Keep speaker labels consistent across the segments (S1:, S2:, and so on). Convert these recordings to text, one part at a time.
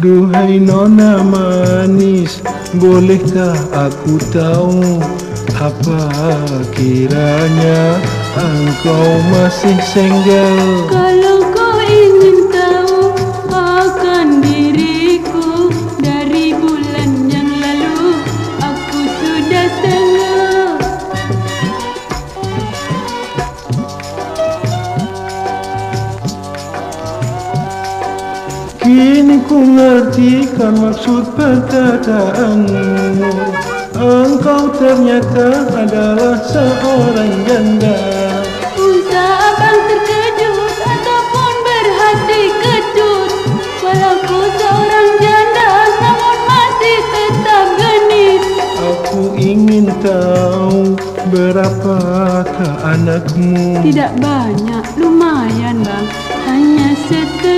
S1: Duhai nona manis Bolehkah aku tahu Apa kiranya Engkau masih single
S2: Kalau
S1: Kini ku ngertikan maksud perkataanmu. Engkau ternyata adalah seorang janda.
S2: Usah abang terkejut ataupun berhati kecut Walau seorang janda namun masih tetap genit.
S1: Aku ingin tahu berapakah anakmu.
S2: Tidak banyak, lumayan bang. Hanya setengah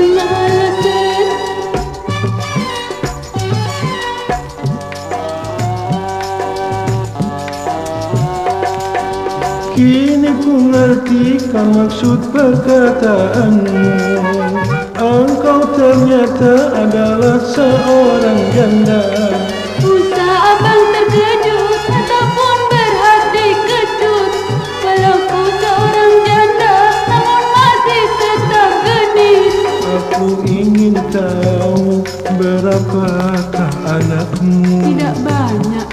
S1: Kini ku ngertikan maksud perkataanmu. Engkau ternyata adalah seorang janda.
S2: Usah abang terkejut ataupun berhati kecut. Walau ku seorang janda namun masih tetap genit.
S1: Aku ingin tahu berapakah anakmu.
S2: Tidak banyak,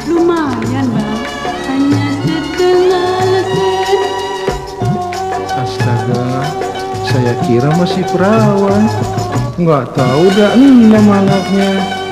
S1: saya kira masih perawan. Nggak tahu dah enam anaknya